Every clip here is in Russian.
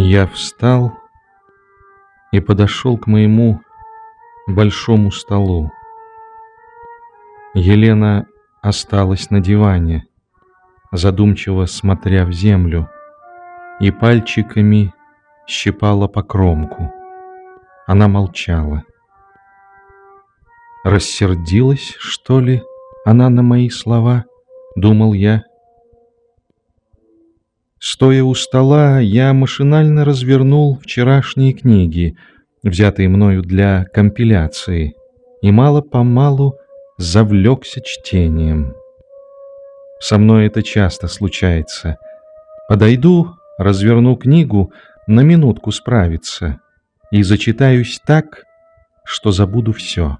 Я встал и подошел к моему большому столу. Елена осталась на диване, задумчиво смотря в землю, и пальчиками щипала по кромку. Она молчала. Рассердилась, что ли, она на мои слова, думал я. Стоя у стола, я машинально развернул вчерашние книги, взятые мною для компиляции, и мало-помалу завлекся чтением. Со мной это часто случается. Подойду, разверну книгу, на минутку справиться, и зачитаюсь так, что забуду все.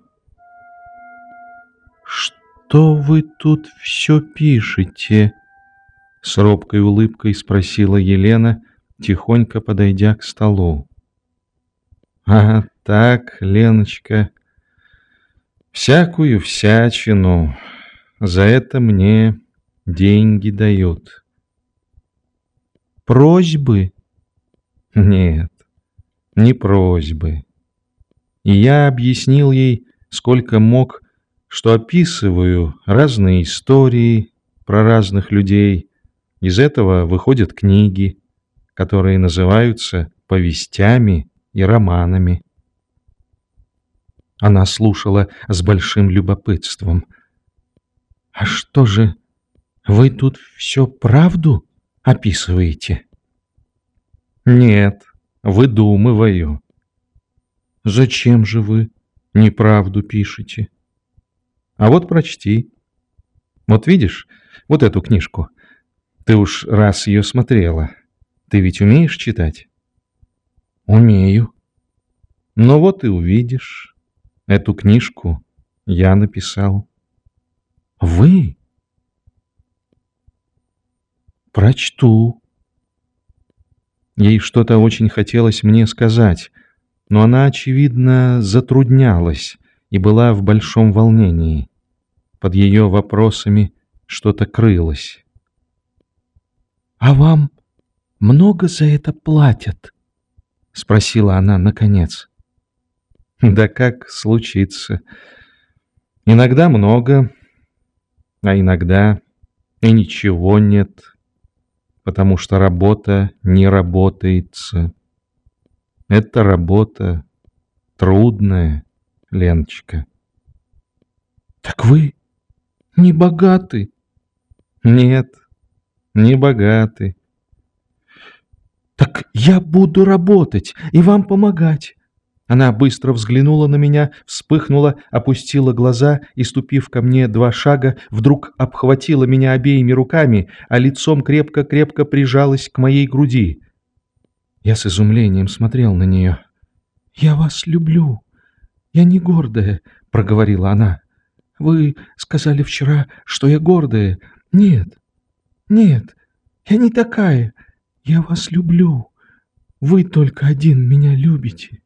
«Что вы тут все пишете?» С робкой улыбкой спросила Елена, тихонько подойдя к столу. «А так, Леночка, всякую всячину, за это мне деньги дают». «Просьбы?» «Нет, не просьбы». И я объяснил ей, сколько мог, что описываю разные истории про разных людей, из этого выходят книги, которые называются повестями и романами. Она слушала с большим любопытством. «А что же, вы тут все правду описываете?» «Нет, выдумываю». «Зачем же вы неправду пишете?» «А вот прочти. Вот видишь, вот эту книжку. Ты уж раз ее смотрела. Ты ведь умеешь читать? Умею. Ну вот и увидишь. Эту книжку я написал. Вы? Прочту. Ей что-то очень хотелось мне сказать, но она, очевидно, затруднялась и была в большом волнении. Под ее вопросами что-то крылось. «А вам много за это платят?» — спросила она наконец. «Да как случится. Иногда много, а иногда и ничего нет, потому что работа не работается. Это работа трудная, Леночка». «Так вы не богаты?» «Нет, не богаты. «Так я буду работать и вам помогать». Она быстро взглянула на меня, вспыхнула, опустила глаза и, ступив ко мне два шага, вдруг обхватила меня обеими руками, а лицом крепко-крепко прижалась к моей груди. Я с изумлением смотрел на нее. «Я вас люблю. Я не гордая», — проговорила она. «Вы сказали вчера, что я гордая. Нет, нет, я не такая. Я вас люблю. Вы только один меня любите.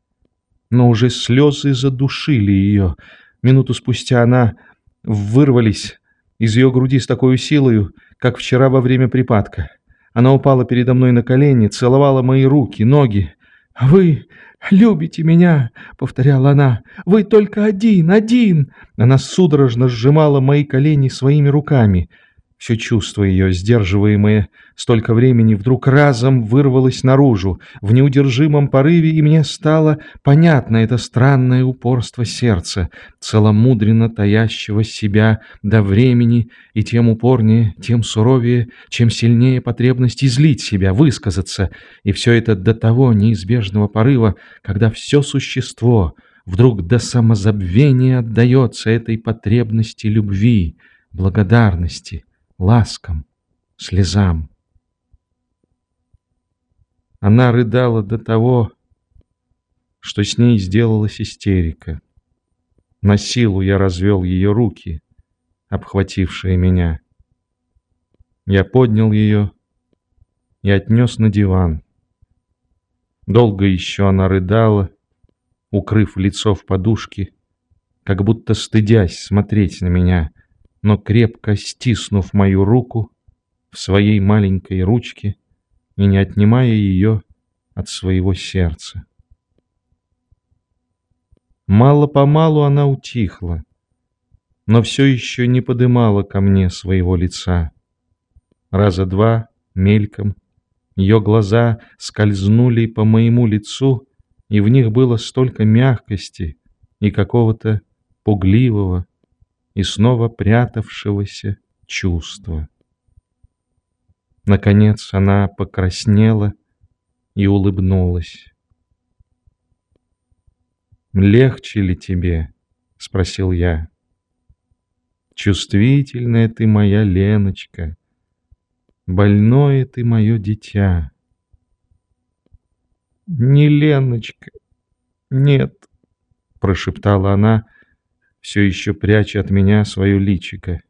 Но уже слезы задушили ее. Минуту спустя она вырвались из ее груди с такой силой, как вчера во время припадка. Она упала передо мной на колени, целовала мои руки, ноги. «Вы любите меня», — повторяла она. «Вы только один, один». Она судорожно сжимала мои колени своими руками. Все чувство ее, сдерживаемое столько времени, вдруг разом вырвалось наружу, в неудержимом порыве, и мне стало понятно это странное упорство сердца, целомудренно таящего себя до времени, и тем упорнее, тем суровее, чем сильнее потребность излить себя, высказаться, и все это до того неизбежного порыва, когда все существо вдруг до самозабвения отдается этой потребности любви, благодарности, ласкам, слезам. Она рыдала до того, что с ней сделалась истерика. На силу я развел ее руки, обхватившие меня. Я поднял ее и отнес на диван. Долго еще она рыдала, укрыв лицо в подушке, как будто стыдясь смотреть на меня — но крепко стиснув мою руку в своей маленькой ручке и не отнимая ее от своего сердца. Мало-помалу она утихла, но все еще не подымала ко мне своего лица. Раза два, мельком, ее глаза скользнули по моему лицу, и в них было столько мягкости и какого-то пугливого и снова прятавшегося чувства. Наконец она покраснела и улыбнулась. «Легче ли тебе?» — спросил я. «Чувствительная ты моя Леночка, больное ты мое дитя». «Не Леночка, нет», — прошептала она, все еще пряча от меня свое личико.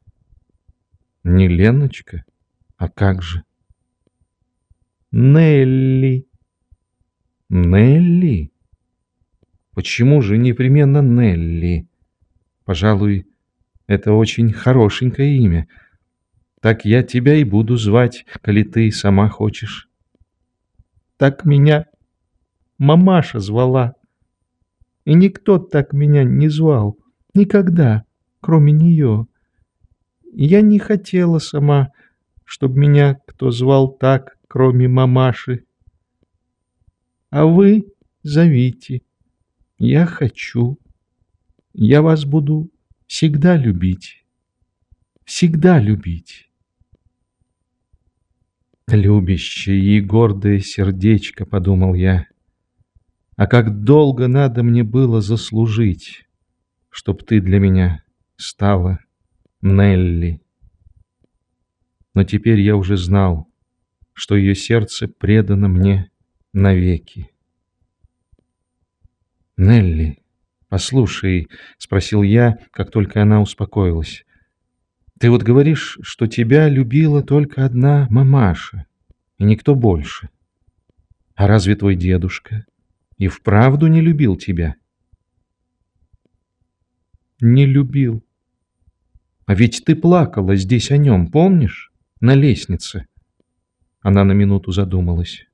«Не Леночка? А как же?» «Нелли». «Нелли?» Почему же непременно Нелли? Пожалуй, это очень хорошенькое имя. Так я тебя и буду звать, коли ты сама хочешь. Так меня мамаша звала. И никто так меня не звал. Никогда, кроме нее. Я не хотела сама, чтобы меня кто звал так, кроме мамаши. А вы зовите. Я хочу. Я вас буду всегда любить. Всегда любить. Любящее и гордое сердечко, подумал я. А как долго надо мне было заслужить, чтоб ты для меня стала Нелли. Но теперь я уже знал, что ее сердце предано мне навеки. «Нелли, послушай», — спросил я, как только она успокоилась. «Ты вот говоришь, что тебя любила только одна мамаша, и никто больше. А разве твой дедушка и вправду не любил тебя?» «Не любил. А ведь ты плакала здесь о нем, помнишь? На лестнице». Она на минуту задумалась.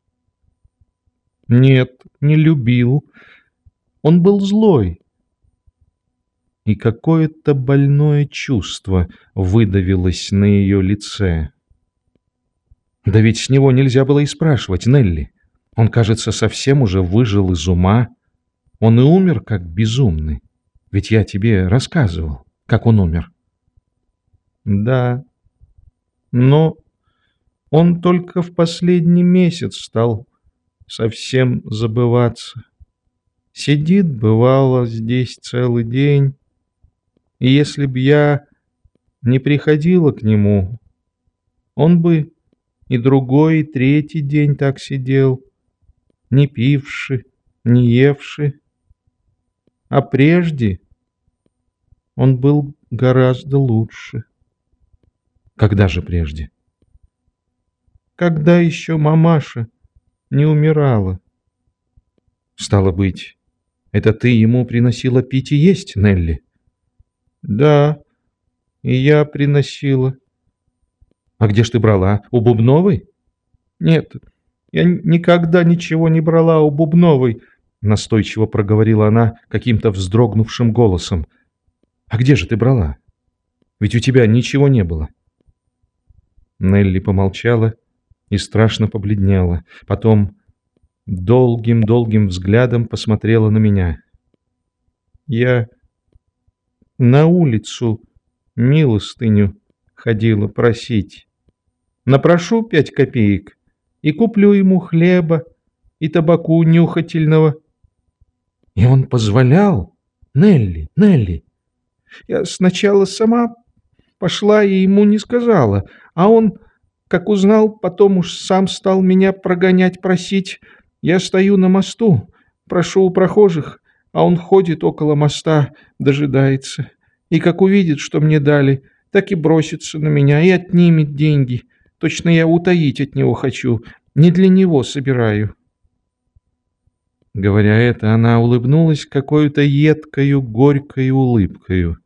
«Нет, не любил», он был злой. И какое-то больное чувство выдавилось на ее лице. Да ведь с него нельзя было и спрашивать, Нелли. Он, кажется, совсем уже выжил из ума. Он и умер как безумный. Ведь я тебе рассказывал, как он умер. Да, но он только в последний месяц стал совсем забываться. Сидит, бывало, здесь целый день. И если б я не приходила к нему, он бы и другой, и третий день так сидел, не пивши, не евши. А прежде он был гораздо лучше. Когда же прежде? Когда еще мамаша не умирала. Стало быть, это ты ему приносила пить и есть, Нелли? Да, и я приносила. А где ж ты брала? У Бубновой? Нет, я никогда ничего не брала у Бубновой, настойчиво проговорила она каким-то вздрогнувшим голосом. А где же ты брала? Ведь у тебя ничего не было. Нелли помолчала и страшно побледнела. Потом долгим-долгим взглядом посмотрела на меня. Я на улицу милостыню ходила просить. Напрошу пять копеек и куплю ему хлеба и табаку нюхательного. И он позволял? Нелли, Нелли. Я сначала сама пошла и ему не сказала, а он, как узнал, потом уж сам стал меня прогонять, просить, я стою на мосту, прошу у прохожих, а он ходит около моста, дожидается. И как увидит, что мне дали, так и бросится на меня и отнимет деньги. Точно я утаить от него хочу, не для него собираю. Говоря это, она улыбнулась какой-то едкою, горькой улыбкою.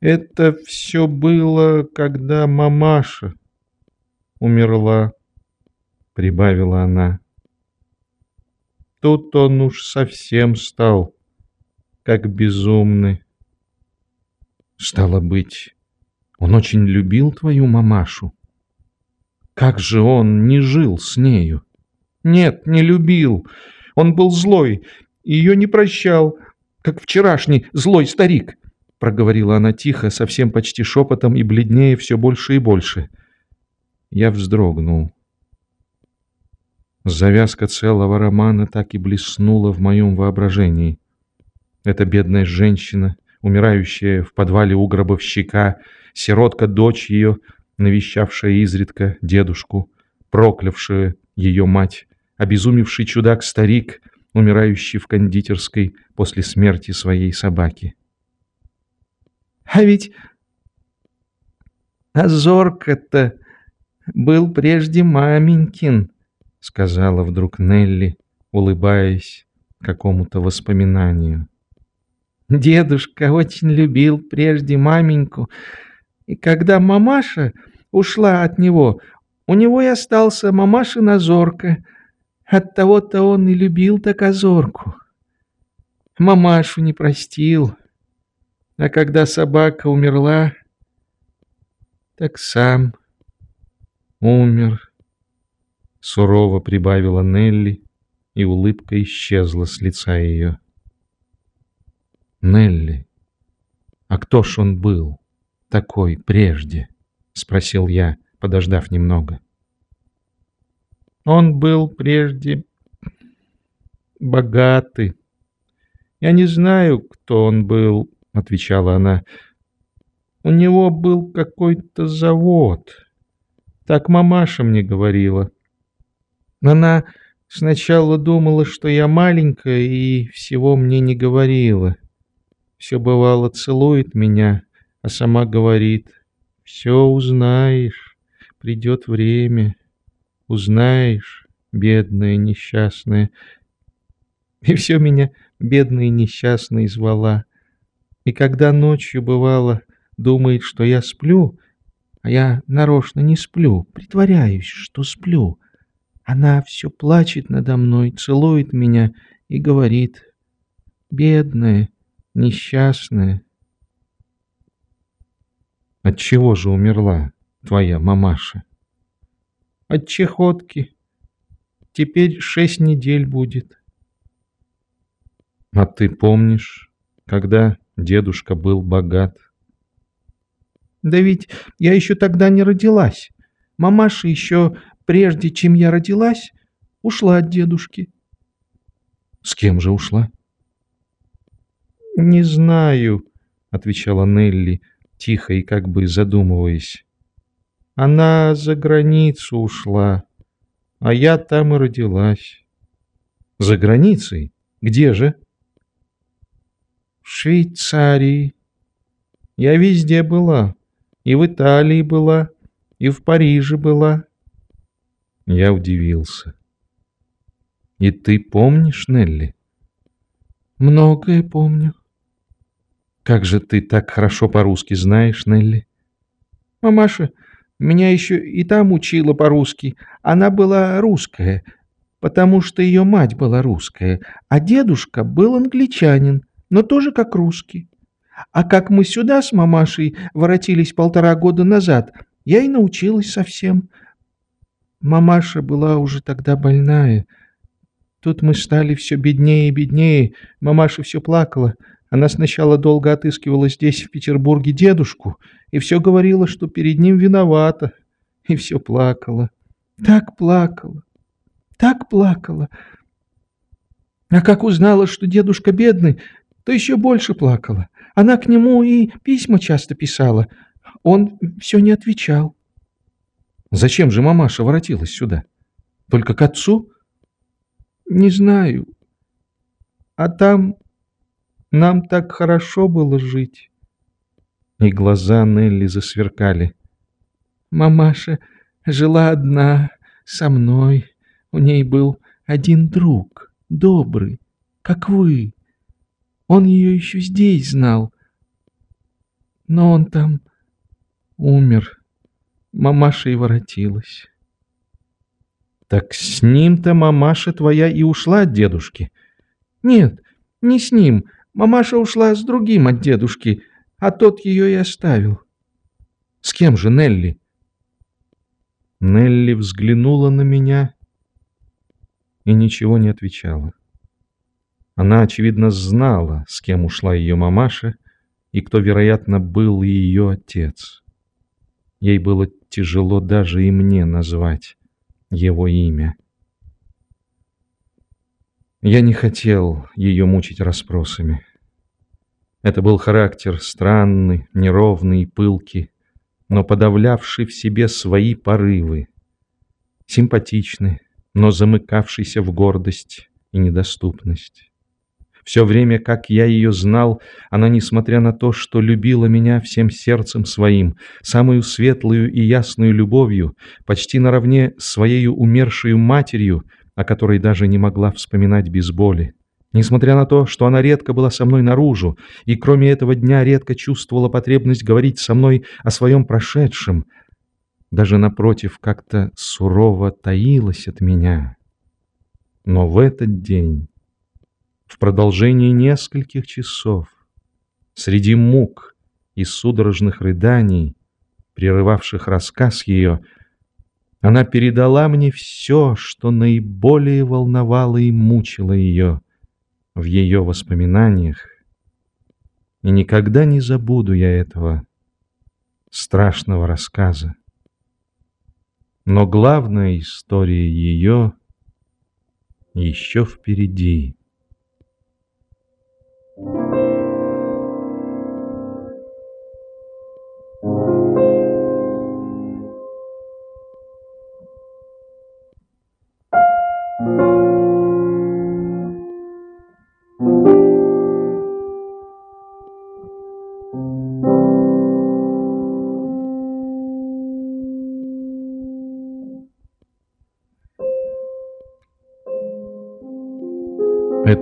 Это все было, когда мамаша умерла. — прибавила она. Тут он уж совсем стал, как безумный. Стало быть, он очень любил твою мамашу? Как же он не жил с нею? Нет, не любил. Он был злой, ее не прощал, как вчерашний злой старик, проговорила она тихо, совсем почти шепотом и бледнее все больше и больше. Я вздрогнул. Завязка целого романа так и блеснула в моем воображении. Эта бедная женщина, умирающая в подвале у гробовщика, сиротка-дочь ее, навещавшая изредка дедушку, проклявшая ее мать, обезумевший чудак-старик, умирающий в кондитерской после смерти своей собаки. А ведь Азорка-то был прежде маменькин, сказала вдруг Нелли, улыбаясь какому-то воспоминанию. Дедушка очень любил прежде маменьку, и когда мамаша ушла от него, у него и остался мамашина зорка. Оттого-то он и любил так озорку. Мамашу не простил, а когда собака умерла, так сам умер. Сурово прибавила Нелли, и улыбка исчезла с лица ее. «Нелли, а кто ж он был такой прежде?» — спросил я, подождав немного. «Он был прежде богатый. Я не знаю, кто он был», — отвечала она. «У него был какой-то завод. Так мамаша мне говорила. Она сначала думала, что я маленькая, и всего мне не говорила. Все бывало целует меня, а сама говорит, «Все узнаешь, придет время, узнаешь, бедная несчастная». И все меня бедной несчастной звала. И когда ночью бывало, думает, что я сплю, а я нарочно не сплю, притворяюсь, что сплю — она все плачет надо мной, целует меня и говорит, «Бедная, несчастная». От чего же умерла твоя мамаша? От чехотки. Теперь шесть недель будет. А ты помнишь, когда дедушка был богат? Да ведь я еще тогда не родилась. Мамаша еще прежде чем я родилась, ушла от дедушки. С кем же ушла? Не знаю, отвечала Нелли, тихо и как бы задумываясь. Она за границу ушла, а я там и родилась. За границей? Где же? В Швейцарии. Я везде была. И в Италии была, и в Париже была. Я удивился. «И ты помнишь, Нелли?» «Многое помню». «Как же ты так хорошо по-русски знаешь, Нелли?» «Мамаша меня еще и там учила по-русски. Она была русская, потому что ее мать была русская, а дедушка был англичанин, но тоже как русский. А как мы сюда с мамашей воротились полтора года назад, я и научилась совсем. Мамаша была уже тогда больная. Тут мы стали все беднее и беднее. Мамаша все плакала. Она сначала долго отыскивала здесь, в Петербурге, дедушку, и все говорила, что перед ним виновата. И все плакала. Так плакала. Так плакала. А как узнала, что дедушка бедный, то еще больше плакала. Она к нему и письма часто писала. Он все не отвечал. Зачем же мамаша воротилась сюда? Только к отцу? Не знаю. А там нам так хорошо было жить. И глаза Нелли засверкали. Мамаша жила одна, со мной. У ней был один друг, добрый, как вы. Он ее еще здесь знал. Но он там умер. Мамаша и воротилась. Так с ним-то мамаша твоя и ушла от дедушки. Нет, не с ним. Мамаша ушла с другим от дедушки, а тот ее и оставил. С кем же Нелли? Нелли взглянула на меня и ничего не отвечала. Она, очевидно, знала, с кем ушла ее мамаша и кто, вероятно, был ее отец. Ей было тяжело даже и мне назвать его имя. Я не хотел ее мучить расспросами. Это был характер странный, неровный пылкий, но подавлявший в себе свои порывы, симпатичный, но замыкавшийся в гордость и недоступность. Все время, как я ее знал, она, несмотря на то, что любила меня всем сердцем своим, самую светлую и ясную любовью, почти наравне с своей умершей матерью, о которой даже не могла вспоминать без боли, Несмотря на то, что она редко была со мной наружу, и кроме этого дня редко чувствовала потребность говорить со мной о своем прошедшем, даже напротив как-то сурово таилась от меня. Но в этот день в продолжении нескольких часов, среди мук и судорожных рыданий, прерывавших рассказ ее, она передала мне все, что наиболее волновало и мучило ее в ее воспоминаниях, и никогда не забуду я этого страшного рассказа. Но главная история ее еще впереди.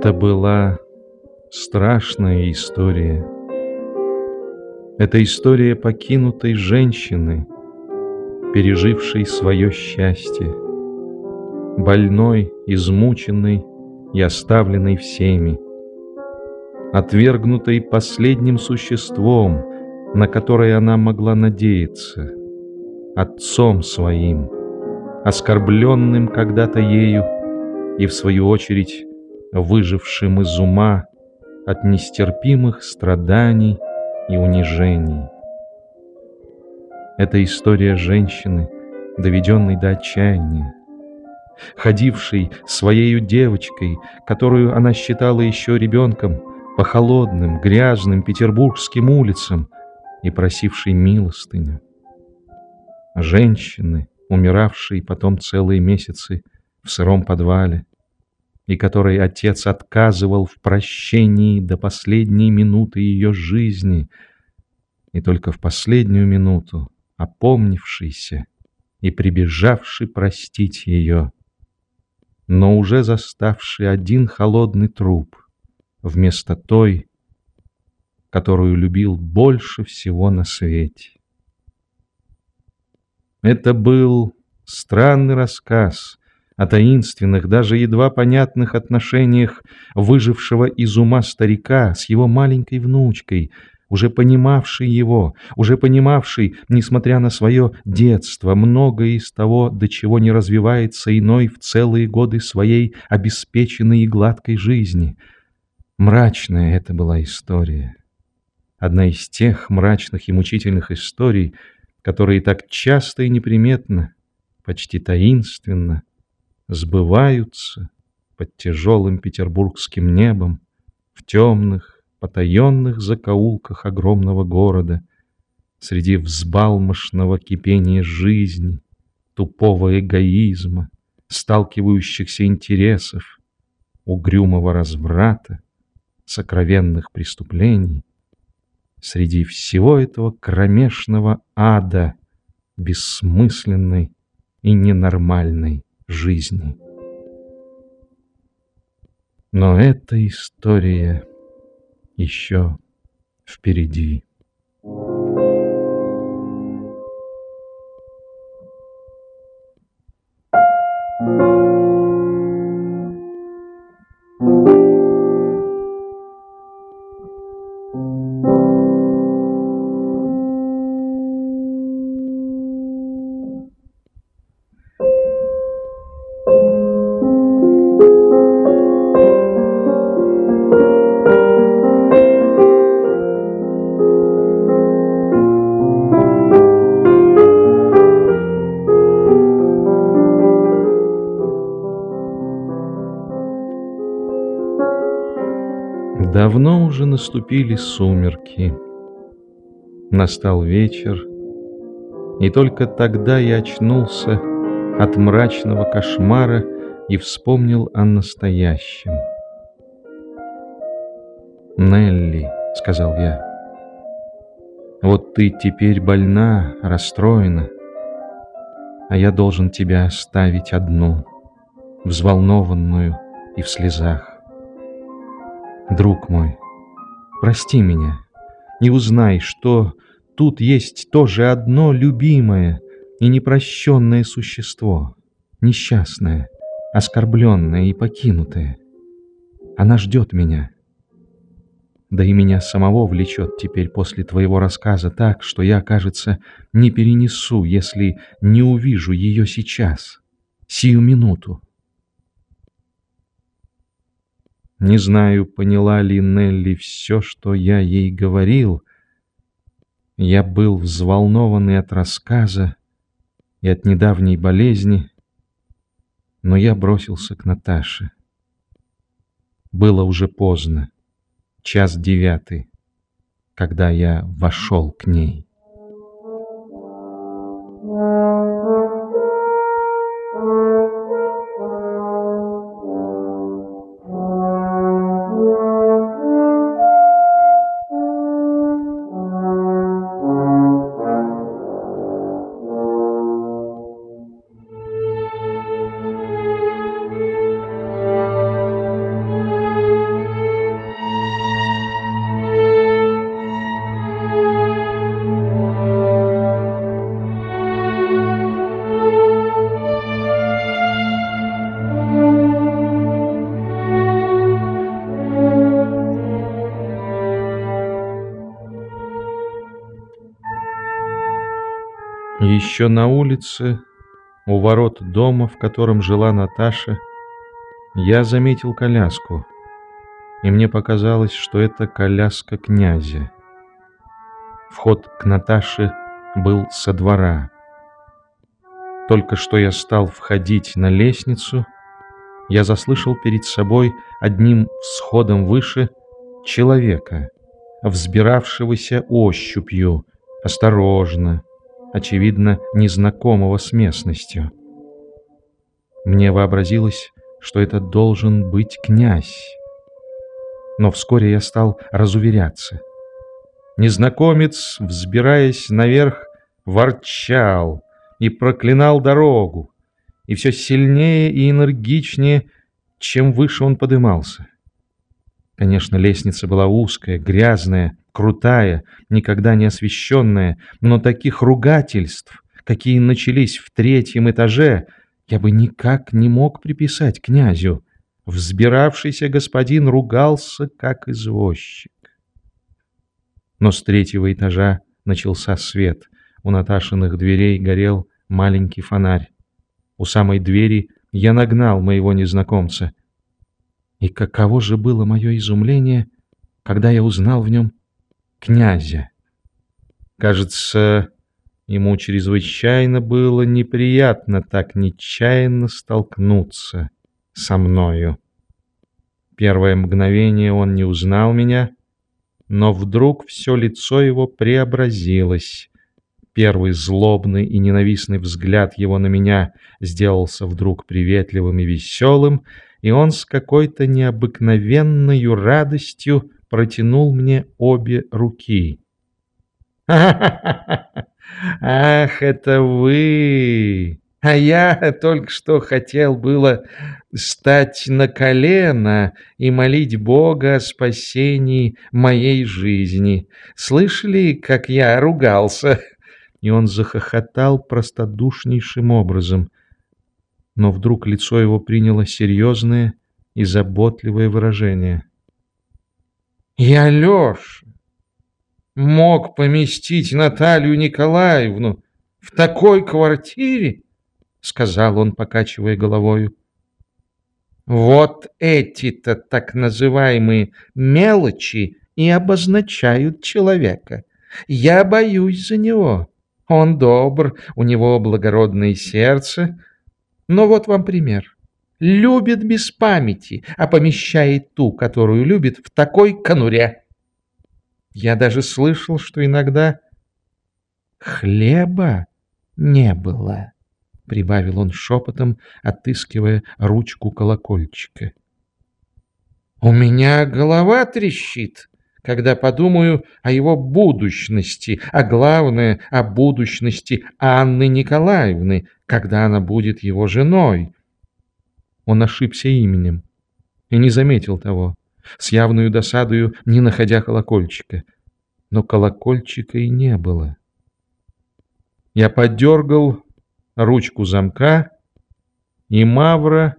Это была страшная история. Это история покинутой женщины, пережившей свое счастье, больной, измученной и оставленной всеми, отвергнутой последним существом, на которое она могла надеяться, отцом своим, оскорбленным когда-то ею и, в свою очередь, выжившим из ума от нестерпимых страданий и унижений. Это история женщины, доведенной до отчаяния, ходившей своею девочкой, которую она считала еще ребенком, по холодным, грязным петербургским улицам и просившей милостыню. Женщины, умиравшие потом целые месяцы в сыром подвале, и которой отец отказывал в прощении до последней минуты ее жизни, и только в последнюю минуту, опомнившийся и прибежавший простить ее, но уже заставший один холодный труп вместо той, которую любил больше всего на свете. Это был странный рассказ, о таинственных, даже едва понятных отношениях выжившего из ума старика с его маленькой внучкой, уже понимавший его, уже понимавший, несмотря на свое детство, многое из того, до чего не развивается иной в целые годы своей обеспеченной и гладкой жизни. Мрачная это была история. Одна из тех мрачных и мучительных историй, которые так часто и неприметно, почти таинственно, сбываются под тяжелым петербургским небом в темных, потаенных закоулках огромного города, среди взбалмошного кипения жизни, тупого эгоизма, сталкивающихся интересов, угрюмого разврата, сокровенных преступлений, среди всего этого кромешного ада, бессмысленной и ненормальной жизни. Но эта история еще впереди. Давно уже наступили сумерки. Настал вечер, и только тогда я очнулся от мрачного кошмара и вспомнил о настоящем. «Нелли», — сказал я, — «вот ты теперь больна, расстроена, а я должен тебя оставить одну, взволнованную и в слезах. Друг мой, прости меня. Не узнай, что тут есть тоже одно любимое и непрощенное существо, несчастное, оскорбленное и покинутое. Она ждет меня. Да и меня самого влечет теперь после твоего рассказа так, что я, кажется, не перенесу, если не увижу ее сейчас, сию минуту. Не знаю, поняла ли Нелли все, что я ей говорил. Я был взволнованный от рассказа и от недавней болезни, но я бросился к Наташе. Было уже поздно, час девятый, когда я вошел к ней. Еще на улице, у ворот дома, в котором жила Наташа, я заметил коляску, и мне показалось, что это коляска князя. Вход к Наташе был со двора. Только что я стал входить на лестницу, я заслышал перед собой одним всходом выше человека, взбиравшегося ощупью, осторожно, очевидно, незнакомого с местностью. Мне вообразилось, что это должен быть князь. Но вскоре я стал разуверяться. Незнакомец, взбираясь наверх, ворчал и проклинал дорогу, и все сильнее и энергичнее, чем выше он подымался. Конечно, лестница была узкая, грязная, крутая, никогда не освещенная, но таких ругательств, какие начались в третьем этаже, я бы никак не мог приписать князю. Взбиравшийся господин ругался, как извозчик. Но с третьего этажа начался свет. У Наташиных дверей горел маленький фонарь. У самой двери я нагнал моего незнакомца. И каково же было мое изумление, когда я узнал в нем князя. Кажется, ему чрезвычайно было неприятно так нечаянно столкнуться со мною. Первое мгновение он не узнал меня, но вдруг все лицо его преобразилось. Первый злобный и ненавистный взгляд его на меня сделался вдруг приветливым и веселым, и он с какой-то необыкновенной радостью протянул мне обе руки. «Ах, это вы! А я только что хотел было стать на колено и молить Бога о спасении моей жизни. Слышали, как я ругался?» И он захохотал простодушнейшим образом. Но вдруг лицо его приняло серьезное и заботливое выражение. «Я, Леша, мог поместить Наталью Николаевну в такой квартире?» — сказал он, покачивая головою. «Вот эти-то так называемые мелочи и обозначают человека. Я боюсь за него. Он добр, у него благородное сердце. Но вот вам пример. Любит без памяти, а помещает ту, которую любит, в такой конуре. Я даже слышал, что иногда хлеба не было, прибавил он шепотом, отыскивая ручку колокольчика. У меня голова трещит, когда подумаю о его будущности, а главное, о будущности Анны Николаевны, когда она будет его женой. Он ошибся именем и не заметил того, с явной досадою не находя колокольчика. Но колокольчика и не было. Я подергал ручку замка, и Мавра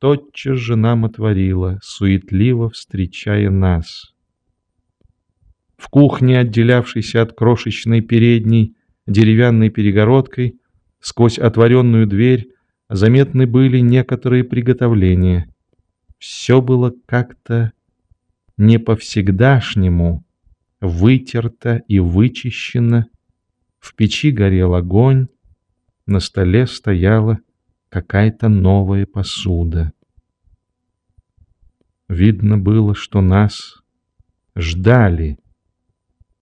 тотчас же нам отворила, суетливо встречая нас. В кухне, отделявшейся от крошечной передней деревянной перегородкой, сквозь отворенную дверь заметны были некоторые приготовления. Все было как-то не по-всегдашнему, вытерто и вычищено. В печи горел огонь, на столе стояла какая-то новая посуда. Видно было, что нас ждали